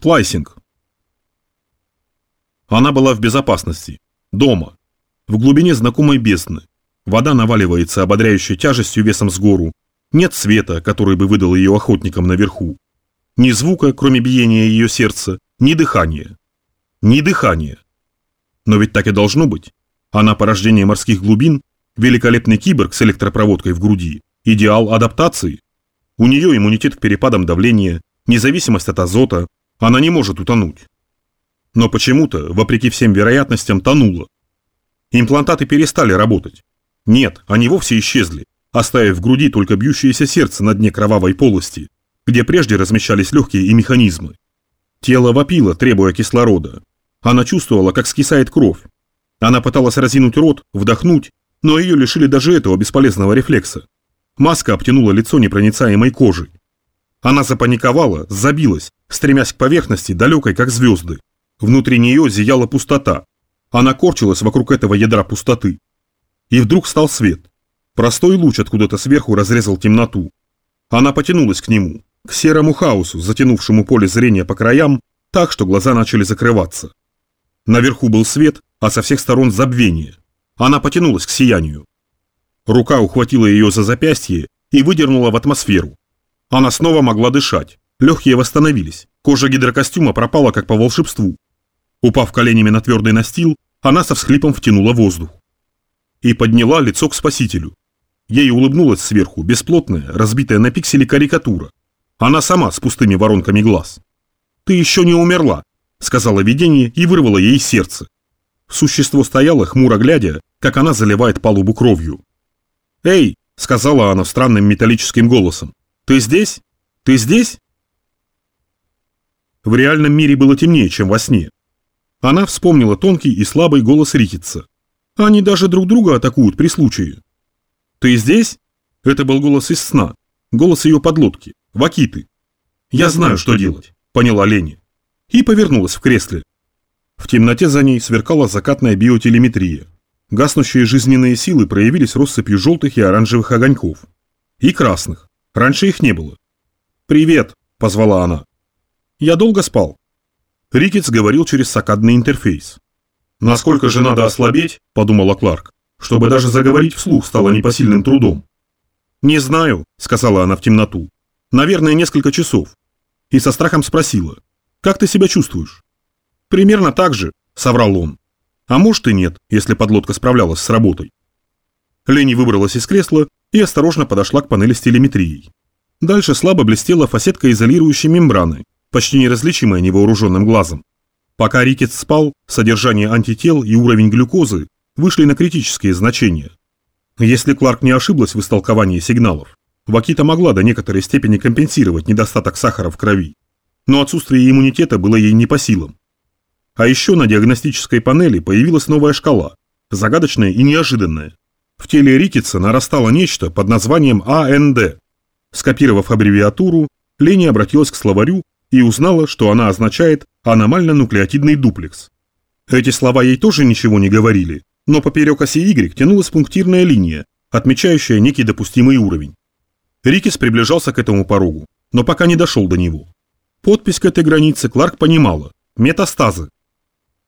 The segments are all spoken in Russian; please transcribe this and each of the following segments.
Сплайсинг. Она была в безопасности. Дома. В глубине знакомой бездны. Вода наваливается ободряющей тяжестью весом с гору. Нет света, который бы выдал ее охотникам наверху. Ни звука, кроме биения ее сердца, ни дыхания. Ни дыхания. Но ведь так и должно быть. Она порождение морских глубин, великолепный киборг с электропроводкой в груди, идеал адаптации. У нее иммунитет к перепадам давления, независимость от азота, она не может утонуть. Но почему-то, вопреки всем вероятностям, тонула. Имплантаты перестали работать. Нет, они вовсе исчезли, оставив в груди только бьющееся сердце на дне кровавой полости, где прежде размещались легкие и механизмы. Тело вопило, требуя кислорода. Она чувствовала, как скисает кровь. Она пыталась разинуть рот, вдохнуть, но ее лишили даже этого бесполезного рефлекса. Маска обтянула лицо непроницаемой кожей. Она запаниковала, забилась, стремясь к поверхности, далекой как звезды. Внутри нее зияла пустота. Она корчилась вокруг этого ядра пустоты. И вдруг стал свет. Простой луч откуда-то сверху разрезал темноту. Она потянулась к нему, к серому хаосу, затянувшему поле зрения по краям, так, что глаза начали закрываться. Наверху был свет, а со всех сторон забвение. Она потянулась к сиянию. Рука ухватила ее за запястье и выдернула в атмосферу. Она снова могла дышать. Легкие восстановились. Кожа гидрокостюма пропала как по волшебству. Упав коленями на твердый настил, она со всхлипом втянула воздух. И подняла лицо к спасителю. Ей улыбнулась сверху бесплотная, разбитая на пиксели карикатура. Она сама с пустыми воронками глаз. «Ты еще не умерла», — сказала видение и вырвало ей сердце. Существо стояло, хмуро глядя, как она заливает палубу кровью. «Эй!» — сказала она странным металлическим голосом. «Ты здесь? Ты здесь?» В реальном мире было темнее, чем во сне. Она вспомнила тонкий и слабый голос Рикетса. Они даже друг друга атакуют при случае. «Ты здесь?» Это был голос из сна, голос ее подлодки, Вакиты. «Я знаю, что делать», — поняла Лени. И повернулась в кресле. В темноте за ней сверкала закатная биотелеметрия. Гаснущие жизненные силы проявились россыпью желтых и оранжевых огоньков. И красных. Раньше их не было. «Привет», — позвала она. «Я долго спал?» Рикетс говорил через сакадный интерфейс. «Насколько же надо ослабеть?» – подумала Кларк, чтобы даже заговорить вслух стало непосильным трудом. «Не знаю», – сказала она в темноту. «Наверное, несколько часов». И со страхом спросила. «Как ты себя чувствуешь?» «Примерно так же», – соврал он. А может и нет, если подлодка справлялась с работой. Лени выбралась из кресла и осторожно подошла к панели с телеметрией. Дальше слабо блестела фасетка изолирующей мембраны, почти неразличимая невооруженным глазом. Пока Рикет спал, содержание антител и уровень глюкозы вышли на критические значения. Если Кларк не ошиблась в истолковании сигналов, Вакита могла до некоторой степени компенсировать недостаток сахара в крови, но отсутствие иммунитета было ей не по силам. А еще на диагностической панели появилась новая шкала, загадочная и неожиданная. В теле Рикетса нарастало нечто под названием АНД. Скопировав аббревиатуру, Лени обратилась к словарю и узнала, что она означает аномально-нуклеотидный дуплекс. Эти слова ей тоже ничего не говорили, но поперек оси Y тянулась пунктирная линия, отмечающая некий допустимый уровень. Рикис приближался к этому порогу, но пока не дошел до него. Подпись к этой границе Кларк понимала – метастазы.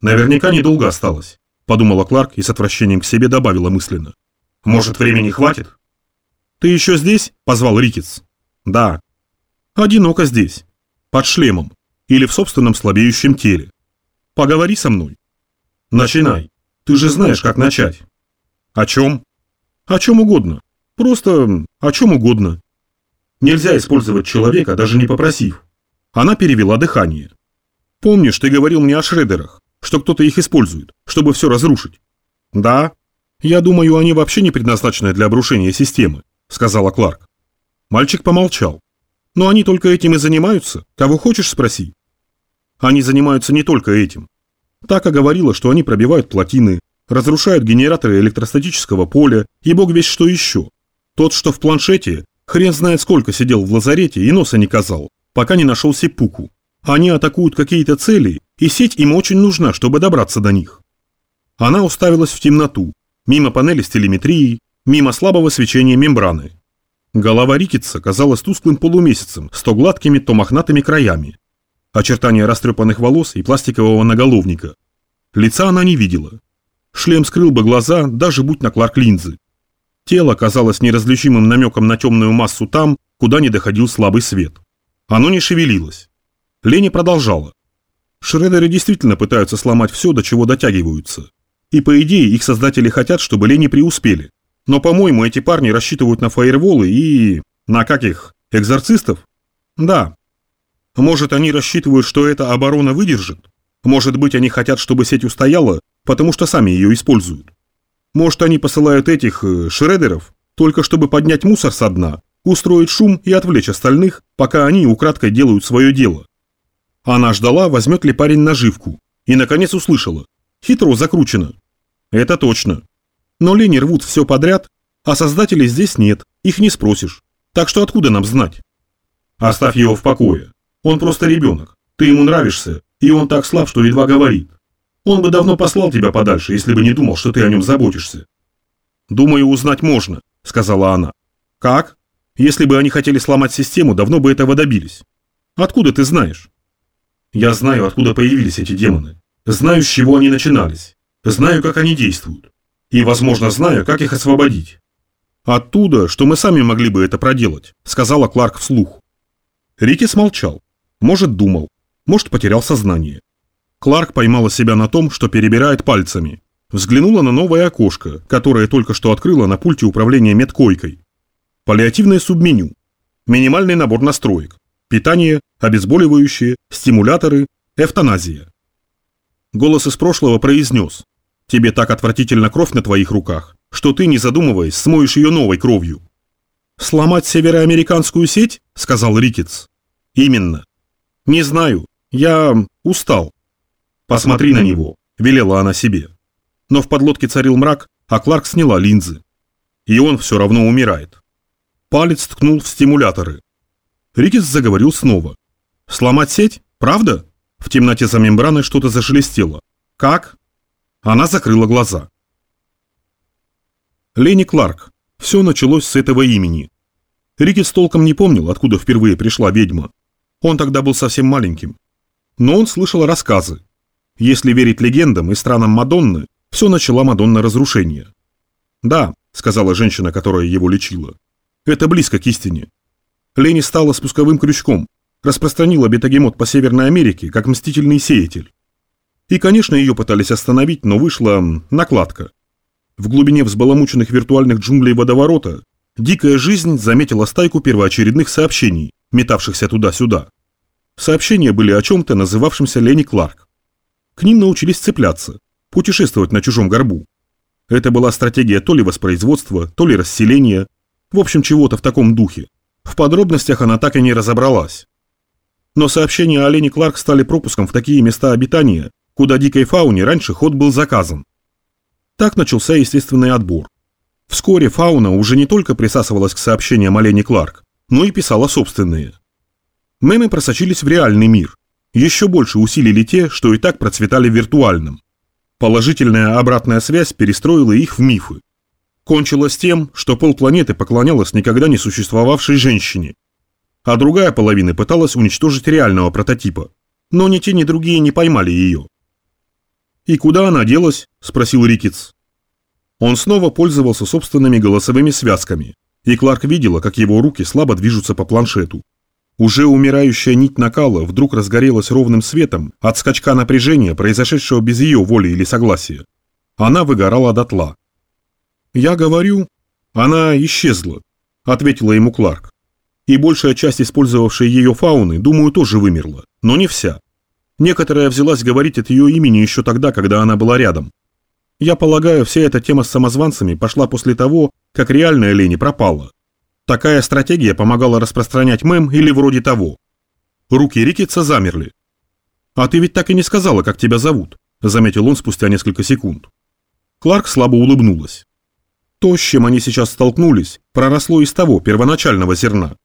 Наверняка недолго осталось, подумала Кларк и с отвращением к себе добавила мысленно. Может, времени хватит? Ты еще здесь? позвал Рикис. Да. Одиноко здесь под шлемом или в собственном слабеющем теле. Поговори со мной. Начинай. Ты же знаешь, как начать. О чем? О чем угодно. Просто о чем угодно. Нельзя использовать человека, даже не попросив. Она перевела дыхание. Помнишь, ты говорил мне о шредерах, что кто-то их использует, чтобы все разрушить? Да. Я думаю, они вообще не предназначены для обрушения системы, сказала Кларк. Мальчик помолчал. Но они только этим и занимаются. Кого хочешь, спроси. Они занимаются не только этим. Така говорила, что они пробивают плотины, разрушают генераторы электростатического поля и бог весь что еще. Тот, что в планшете, хрен знает сколько сидел в лазарете и носа не казал, пока не нашел сеппуку. Они атакуют какие-то цели, и сеть им очень нужна, чтобы добраться до них. Она уставилась в темноту, мимо панели с телеметрией, мимо слабого свечения мембраны. Голова Рикетса казалась тусклым полумесяцем с то гладкими, то мохнатыми краями. очертания растрепанных волос и пластикового наголовника. Лица она не видела. Шлем скрыл бы глаза, даже будь на Кларк линзы. Тело казалось неразличимым намеком на темную массу там, куда не доходил слабый свет. Оно не шевелилось. Лени продолжала. Шредеры действительно пытаются сломать все, до чего дотягиваются. И по идее их создатели хотят, чтобы Лени преуспели. Но, по-моему, эти парни рассчитывают на фаерволы и... на каких? Экзорцистов? Да. Может, они рассчитывают, что эта оборона выдержит? Может быть, они хотят, чтобы сеть устояла, потому что сами ее используют? Может, они посылают этих э, шредеров, только чтобы поднять мусор со дна, устроить шум и отвлечь остальных, пока они украдкой делают свое дело? Она ждала, возьмет ли парень наживку, и, наконец, услышала. Хитро закручено. Это точно. Но лени рвут все подряд, а создателей здесь нет, их не спросишь. Так что откуда нам знать? Оставь его в покое. Он просто ребенок. Ты ему нравишься, и он так слаб, что едва говорит. Он бы давно послал тебя подальше, если бы не думал, что ты о нем заботишься. Думаю, узнать можно, сказала она. Как? Если бы они хотели сломать систему, давно бы этого добились. Откуда ты знаешь? Я знаю, откуда появились эти демоны. Знаю, с чего они начинались. Знаю, как они действуют. И, возможно, знаю, как их освободить. Оттуда, что мы сами могли бы это проделать, сказала Кларк вслух. Рики смолчал. Может, думал. Может, потерял сознание. Кларк поймала себя на том, что перебирает пальцами. Взглянула на новое окошко, которое только что открыла на пульте управления медкойкой. Паллиативное субменю. Минимальный набор настроек. Питание, обезболивающие, стимуляторы, эвтаназия. Голос из прошлого произнес. Тебе так отвратительно кровь на твоих руках, что ты, не задумываясь, смоешь ее новой кровью. «Сломать североамериканскую сеть?» – сказал Рикетс. «Именно. Не знаю. Я устал». «Посмотри на него», – велела она себе. Но в подлодке царил мрак, а Кларк сняла линзы. И он все равно умирает. Палец ткнул в стимуляторы. Рикетс заговорил снова. «Сломать сеть? Правда?» В темноте за мембраной что-то зашелестело. «Как?» Она закрыла глаза. Лени Кларк. Все началось с этого имени. Рикетс толком не помнил, откуда впервые пришла ведьма. Он тогда был совсем маленьким. Но он слышал рассказы. Если верить легендам и странам Мадонны, все начала Мадонна разрушения. «Да», — сказала женщина, которая его лечила, — «это близко к истине». Лени стала спусковым крючком, распространила бетагемот по Северной Америке как мстительный сеятель. И, конечно, ее пытались остановить, но вышла накладка. В глубине взбаламученных виртуальных джунглей водоворота дикая жизнь заметила стайку первоочередных сообщений, метавшихся туда-сюда. Сообщения были о чем-то, называвшемся Ленни Кларк. К ним научились цепляться, путешествовать на чужом горбу. Это была стратегия то ли воспроизводства, то ли расселения, в общем, чего-то в таком духе. В подробностях она так и не разобралась. Но сообщения о Лене Кларк стали пропуском в такие места обитания, куда дикой фауне раньше ход был заказан. Так начался естественный отбор. Вскоре фауна уже не только присасывалась к сообщениям о Лене Кларк, но и писала собственные. Мемы просочились в реальный мир. Еще больше усилили те, что и так процветали в виртуальном. Положительная обратная связь перестроила их в мифы. Кончилось тем, что полпланеты поклонялась никогда не существовавшей женщине. А другая половина пыталась уничтожить реального прототипа. Но ни те, ни другие не поймали ее. «И куда она делась?» – спросил Рикетс. Он снова пользовался собственными голосовыми связками, и Кларк видела, как его руки слабо движутся по планшету. Уже умирающая нить накала вдруг разгорелась ровным светом от скачка напряжения, произошедшего без ее воли или согласия. Она выгорала дотла. «Я говорю...» «Она исчезла», — ответила ему Кларк. «И большая часть использовавшей ее фауны, думаю, тоже вымерла, но не вся. Некоторая взялась говорить от ее имени еще тогда, когда она была рядом. Я полагаю, вся эта тема с самозванцами пошла после того, как реальная Лени пропала. Такая стратегия помогала распространять мем или вроде того. Руки Рикетса замерли. «А ты ведь так и не сказала, как тебя зовут», – заметил он спустя несколько секунд. Кларк слабо улыбнулась. То, с чем они сейчас столкнулись, проросло из того первоначального зерна.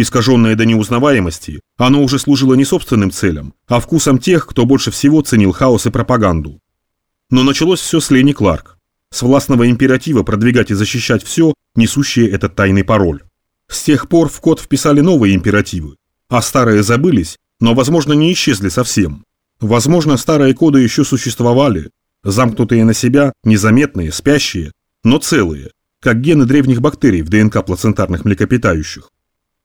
Искаженное до неузнаваемости, оно уже служило не собственным целям, а вкусом тех, кто больше всего ценил хаос и пропаганду. Но началось все с Лени Кларк, с властного императива продвигать и защищать все, несущее этот тайный пароль. С тех пор в код вписали новые императивы, а старые забылись, но, возможно, не исчезли совсем. Возможно, старые коды еще существовали, замкнутые на себя, незаметные, спящие, но целые, как гены древних бактерий в ДНК плацентарных млекопитающих.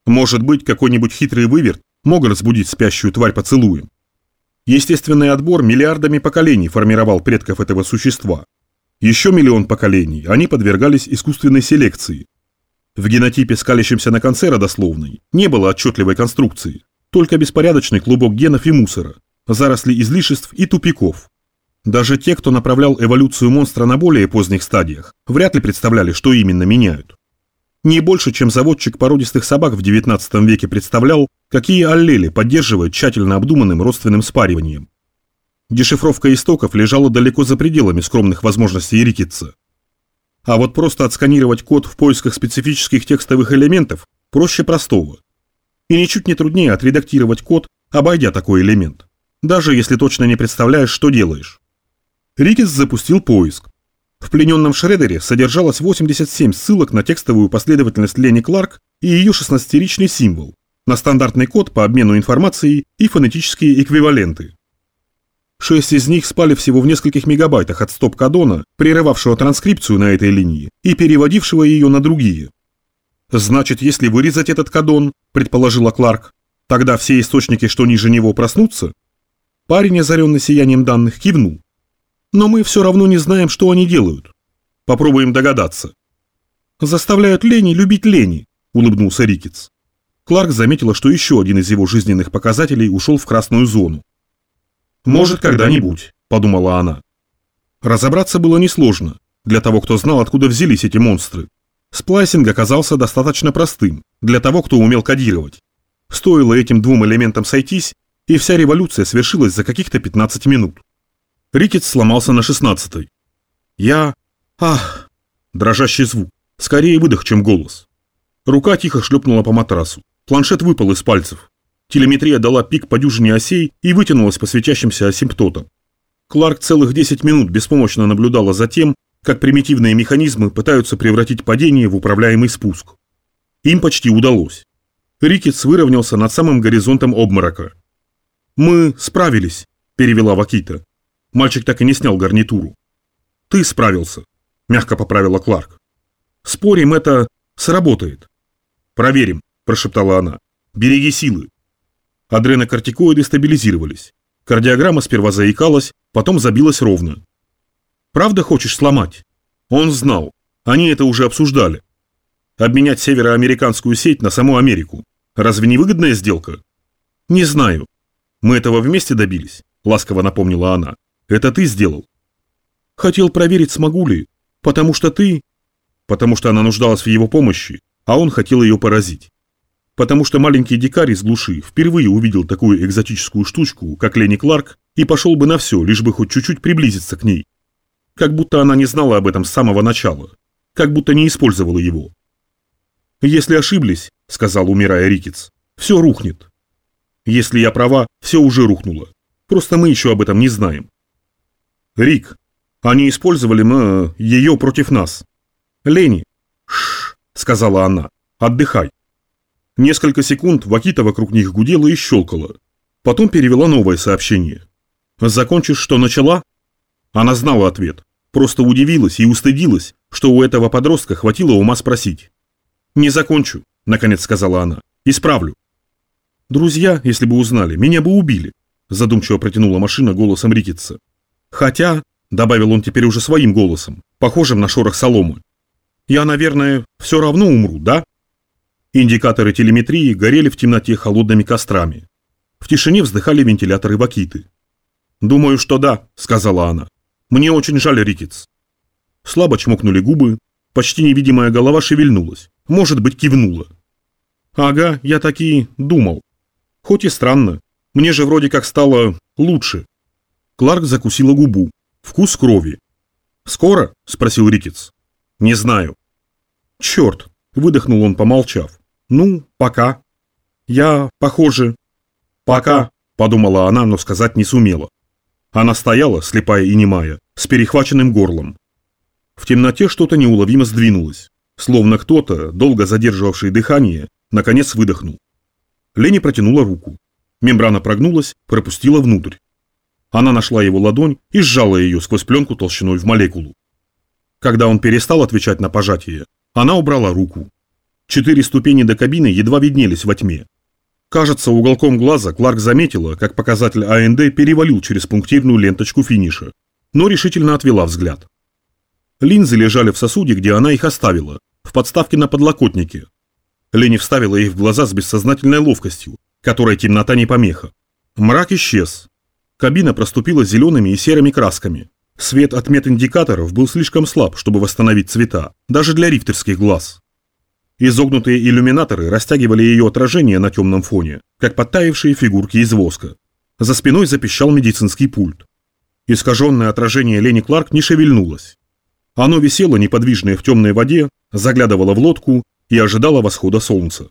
Может быть, какой-нибудь хитрый выверт мог разбудить спящую тварь поцелуем. Естественный отбор миллиардами поколений формировал предков этого существа. Еще миллион поколений они подвергались искусственной селекции. В генотипе, скалящемся на конце родословной, не было отчетливой конструкции, только беспорядочный клубок генов и мусора, заросли излишеств и тупиков. Даже те, кто направлял эволюцию монстра на более поздних стадиях, вряд ли представляли, что именно меняют. Не больше, чем заводчик породистых собак в XIX веке представлял, какие аллели поддерживают тщательно обдуманным родственным спариванием. Дешифровка истоков лежала далеко за пределами скромных возможностей Рикетса. А вот просто отсканировать код в поисках специфических текстовых элементов проще простого. И ничуть не труднее отредактировать код, обойдя такой элемент. Даже если точно не представляешь, что делаешь. Рикетс запустил поиск. В плененном Шредере содержалось 87 ссылок на текстовую последовательность Лени Кларк и ее 16-ричный символ, на стандартный код по обмену информацией и фонетические эквиваленты. Шесть из них спали всего в нескольких мегабайтах от стоп-кодона, прерывавшего транскрипцию на этой линии и переводившего ее на другие. «Значит, если вырезать этот кодон», – предположила Кларк, – «тогда все источники, что ниже него, проснутся?» Парень, озаренный сиянием данных, кивнул. Но мы все равно не знаем, что они делают. Попробуем догадаться. Заставляют Лени любить Лени, улыбнулся Рикетс. Кларк заметила, что еще один из его жизненных показателей ушел в красную зону. «Может, когда-нибудь», – подумала она. Разобраться было несложно, для того, кто знал, откуда взялись эти монстры. Сплайсинг оказался достаточно простым, для того, кто умел кодировать. Стоило этим двум элементам сойтись, и вся революция свершилась за каких-то 15 минут. Рикетс сломался на шестнадцатой. Я... Ах! Дрожащий звук. Скорее выдох, чем голос. Рука тихо шлепнула по матрасу. Планшет выпал из пальцев. Телеметрия дала пик по дюжине осей и вытянулась по светящимся асимптотам. Кларк целых 10 минут беспомощно наблюдала за тем, как примитивные механизмы пытаются превратить падение в управляемый спуск. Им почти удалось. Рикетс выровнялся над самым горизонтом обморока. «Мы справились», – перевела Вакита. Мальчик так и не снял гарнитуру. «Ты справился», – мягко поправила Кларк. «Спорим, это сработает». «Проверим», – прошептала она. «Береги силы». Адренокортикоиды стабилизировались. Кардиограмма сперва заикалась, потом забилась ровно. «Правда хочешь сломать?» Он знал. Они это уже обсуждали. Обменять североамериканскую сеть на саму Америку. Разве не выгодная сделка? Не знаю. Мы этого вместе добились, ласково напомнила она. Это ты сделал. Хотел проверить, смогу ли, потому что ты... Потому что она нуждалась в его помощи, а он хотел ее поразить. Потому что маленький дикарь из глуши впервые увидел такую экзотическую штучку, как Ленни Кларк, и пошел бы на все, лишь бы хоть чуть-чуть приблизиться к ней. Как будто она не знала об этом с самого начала. Как будто не использовала его. «Если ошиблись», — сказал, умирая Рикетс, — «все рухнет». «Если я права, все уже рухнуло. Просто мы еще об этом не знаем. Рик, они использовали мы ее против нас. Лени. Шш, сказала она. Отдыхай. Несколько секунд Вакита вокруг них гудела и щелкала. Потом перевела новое сообщение. «Закончишь, что начала?» Она знала ответ. Просто удивилась и устыдилась, что у этого подростка хватило ума спросить. «Не закончу», — наконец сказала она. «Исправлю». «Друзья, если бы узнали, меня бы убили», — задумчиво протянула машина голосом Рикетса. Хотя, добавил он теперь уже своим голосом, похожим на шорох соломы, я, наверное, все равно умру, да? Индикаторы телеметрии горели в темноте холодными кострами. В тишине вздыхали вентиляторы Вакиты. «Думаю, что да», — сказала она. «Мне очень жаль, Рикетс». Слабо чмокнули губы, почти невидимая голова шевельнулась, может быть, кивнула. «Ага, я таки думал. Хоть и странно, мне же вроде как стало лучше». Кларк закусила губу. Вкус крови. «Скоро?» – спросил Рикетс. «Не знаю». «Черт!» – выдохнул он, помолчав. «Ну, пока». «Я, похоже...» «Пока», – подумала она, но сказать не сумела. Она стояла, слепая и немая, с перехваченным горлом. В темноте что-то неуловимо сдвинулось, словно кто-то, долго задерживавший дыхание, наконец выдохнул. Лени протянула руку. Мембрана прогнулась, пропустила внутрь. Она нашла его ладонь и сжала ее сквозь пленку толщиной в молекулу. Когда он перестал отвечать на пожатие, она убрала руку. Четыре ступени до кабины едва виднелись во тьме. Кажется, уголком глаза Кларк заметила, как показатель АНД перевалил через пунктирную ленточку финиша, но решительно отвела взгляд. Линзы лежали в сосуде, где она их оставила, в подставке на подлокотнике. Лени вставила их в глаза с бессознательной ловкостью, которой темнота не помеха. Мрак исчез. Кабина проступила зелеными и серыми красками. Свет от мединдикаторов был слишком слаб, чтобы восстановить цвета, даже для рифтерских глаз. Изогнутые иллюминаторы растягивали ее отражение на темном фоне, как подтаявшие фигурки из воска. За спиной запищал медицинский пульт. Искаженное отражение Лени Кларк не шевельнулось. Оно висело неподвижное в темной воде, заглядывало в лодку и ожидало восхода солнца.